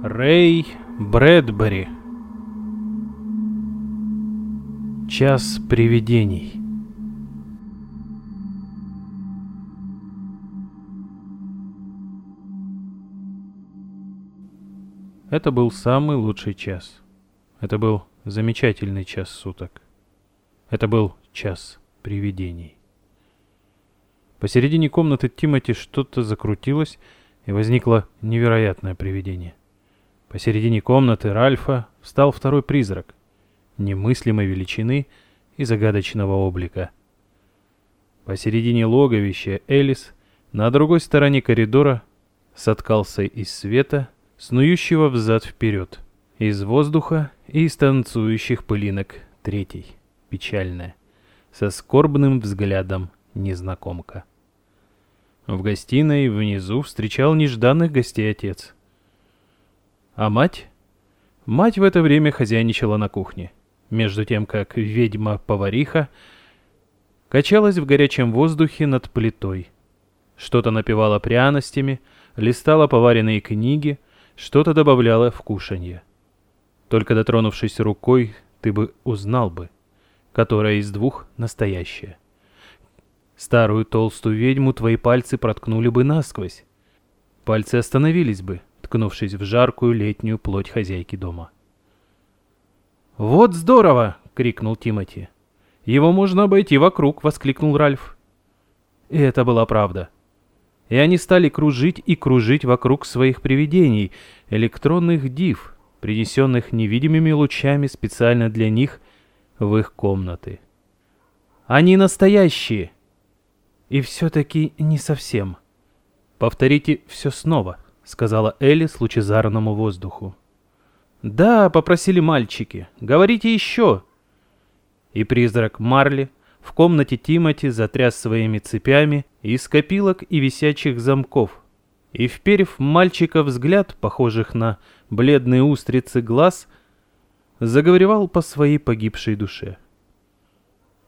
Рэй Брэдбери Час привидений Это был самый лучший час. Это был замечательный час суток. Это был час привидений. Посередине комнаты Тимати что-то закрутилось, и возникло невероятное привидение. Посередине комнаты Ральфа встал второй призрак, немыслимой величины и загадочного облика. Посередине логовища Элис, на другой стороне коридора, соткался из света, снующего взад-вперед, из воздуха и из танцующих пылинок третий, печальная, со скорбным взглядом незнакомка. В гостиной внизу встречал нежданных гостей отец — а мать? Мать в это время хозяйничала на кухне, между тем как ведьма-повариха качалась в горячем воздухе над плитой. Что-то напевала пряностями, листала поваренные книги, что-то добавляла в кушанье. Только дотронувшись рукой, ты бы узнал бы, которая из двух настоящая. Старую толстую ведьму твои пальцы проткнули бы насквозь. Пальцы остановились бы, ткнувшись в жаркую летнюю плоть хозяйки дома. «Вот здорово!» — крикнул Тимати. «Его можно обойти вокруг!» — воскликнул Ральф. И это была правда. И они стали кружить и кружить вокруг своих привидений, электронных див, принесенных невидимыми лучами специально для них в их комнаты. «Они настоящие!» И все-таки не совсем. Повторите все снова —— сказала Элли с лучезарному воздуху. «Да», — попросили мальчики, — «говорите еще». И призрак Марли в комнате Тимати затряс своими цепями из копилок и висячих замков, и, вперев мальчика взгляд, похожих на бледные устрицы глаз, заговорил по своей погибшей душе.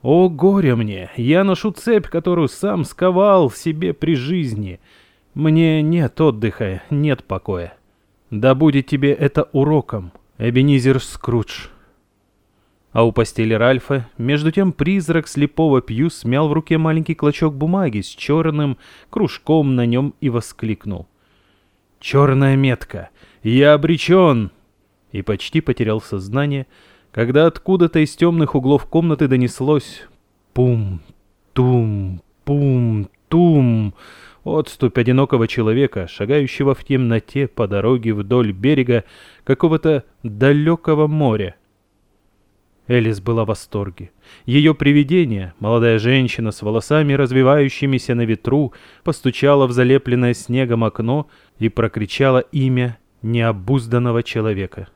«О, горе мне! Я ношу цепь, которую сам сковал себе при жизни!» Мне нет отдыха, нет покоя. Да будет тебе это уроком, Эбенизер Скрудж. А у постели Ральфа, между тем призрак слепого Пью смял в руке маленький клочок бумаги с черным кружком на нем и воскликнул. «Черная метка! Я обречен!» И почти потерял сознание, когда откуда-то из темных углов комнаты донеслось «Пум, тум, пум, тум!» Отступь одинокого человека, шагающего в темноте по дороге вдоль берега какого-то далекого моря. Элис была в восторге. Ее привидение, молодая женщина с волосами, развивающимися на ветру, постучала в залепленное снегом окно и прокричала имя необузданного человека.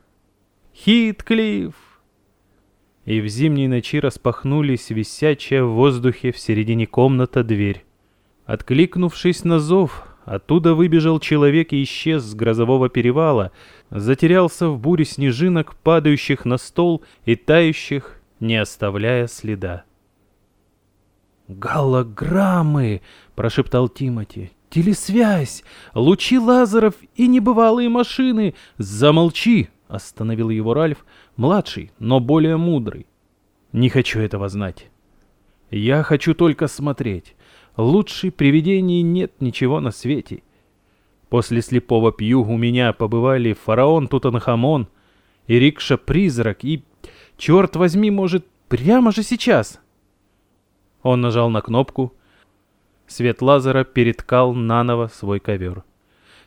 «Хитклифф!» И в зимней ночи распахнулись висячая в воздухе в середине комната дверь. Откликнувшись на зов, оттуда выбежал человек и исчез с грозового перевала, затерялся в буре снежинок, падающих на стол и тающих, не оставляя следа. «Голограммы!» — прошептал Тимати. «Телесвязь! Лучи лазеров и небывалые машины! Замолчи!» — остановил его Ральф, младший, но более мудрый. «Не хочу этого знать. Я хочу только смотреть. Лучше привидений нет ничего на свете. После слепого пью у меня побывали фараон Тутанхамон и Рикша-призрак, и, черт возьми, может, прямо же сейчас. Он нажал на кнопку. Свет лазера переткал наново свой ковер.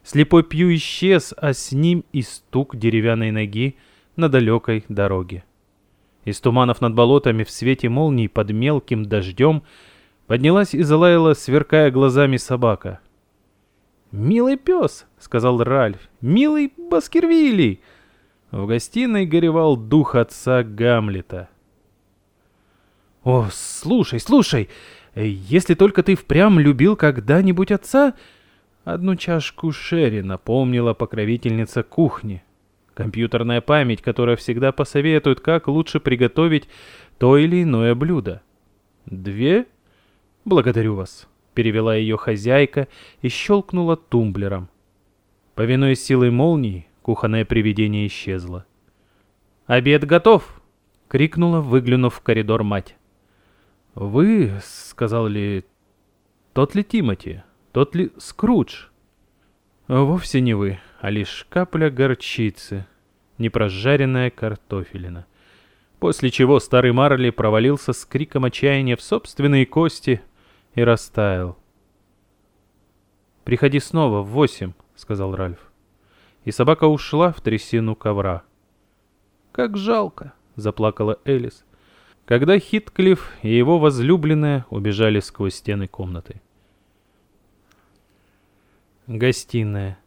Слепой пью исчез, а с ним и стук деревянной ноги на далекой дороге. Из туманов над болотами в свете молний под мелким дождем — Поднялась и залаяла, сверкая глазами собака. «Милый пес!» — сказал Ральф. «Милый Баскервилли!» В гостиной горевал дух отца Гамлета. «О, слушай, слушай! Если только ты впрямь любил когда-нибудь отца...» Одну чашку Шерри напомнила покровительница кухни. Компьютерная память, которая всегда посоветует, как лучше приготовить то или иное блюдо. Две «Благодарю вас», — перевела ее хозяйка и щелкнула тумблером. Повинуясь силой молнии, Кухонное привидение исчезло. «Обед готов!» — крикнула, выглянув в коридор мать. «Вы, — сказал ли, — тот ли Тимати, тот ли Скрудж?» «Вовсе не вы, а лишь капля горчицы, непрожаренная картофелина». После чего старый Марли провалился с криком отчаяния в собственные кости и растаял. «Приходи снова в восемь», — сказал Ральф. И собака ушла в трясину ковра. «Как жалко», — заплакала Элис когда Хитклифф и его возлюбленная убежали сквозь стены комнаты. Гостиная.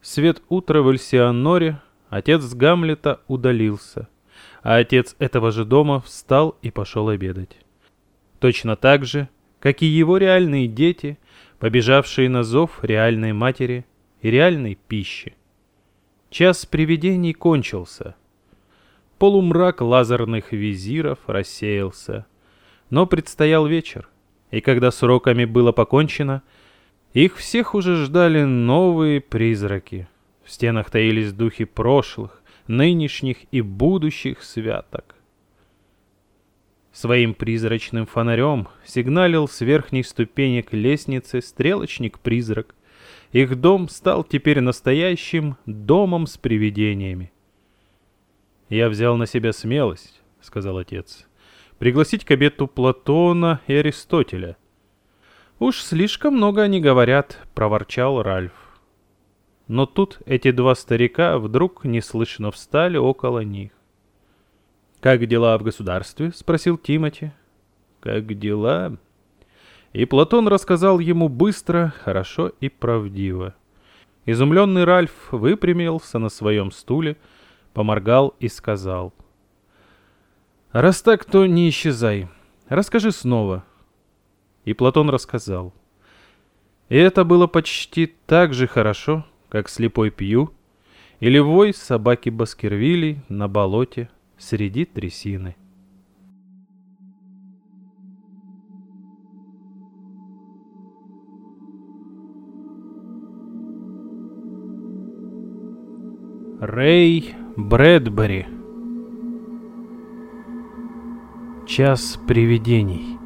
Свет утра в Эльсианоре, отец Гамлета удалился, а отец этого же дома встал и пошел обедать. Точно так же, как и его реальные дети, побежавшие на зов реальной матери и реальной пищи. Час привидений кончился — Полумрак лазерных визиров рассеялся. Но предстоял вечер, и когда с уроками было покончено, их всех уже ждали новые призраки. В стенах таились духи прошлых, нынешних и будущих святок. Своим призрачным фонарем сигналил с верхней ступенек лестницы стрелочник-призрак. Их дом стал теперь настоящим домом с привидениями. «Я взял на себя смелость», — сказал отец, — «пригласить к обеду Платона и Аристотеля». «Уж слишком много они говорят», — проворчал Ральф. Но тут эти два старика вдруг неслышно встали около них. «Как дела в государстве?» — спросил Тимати. «Как дела?» И Платон рассказал ему быстро, хорошо и правдиво. Изумленный Ральф выпрямился на своем стуле, — поморгал и сказал. «Раз так, то не исчезай. Расскажи снова». И Платон рассказал. И это было почти так же хорошо, как слепой пью или вой собаки Баскервилей на болоте среди трясины. Рэй Брэдбери Час привидений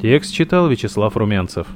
Текст читал Вячеслав Румянцев.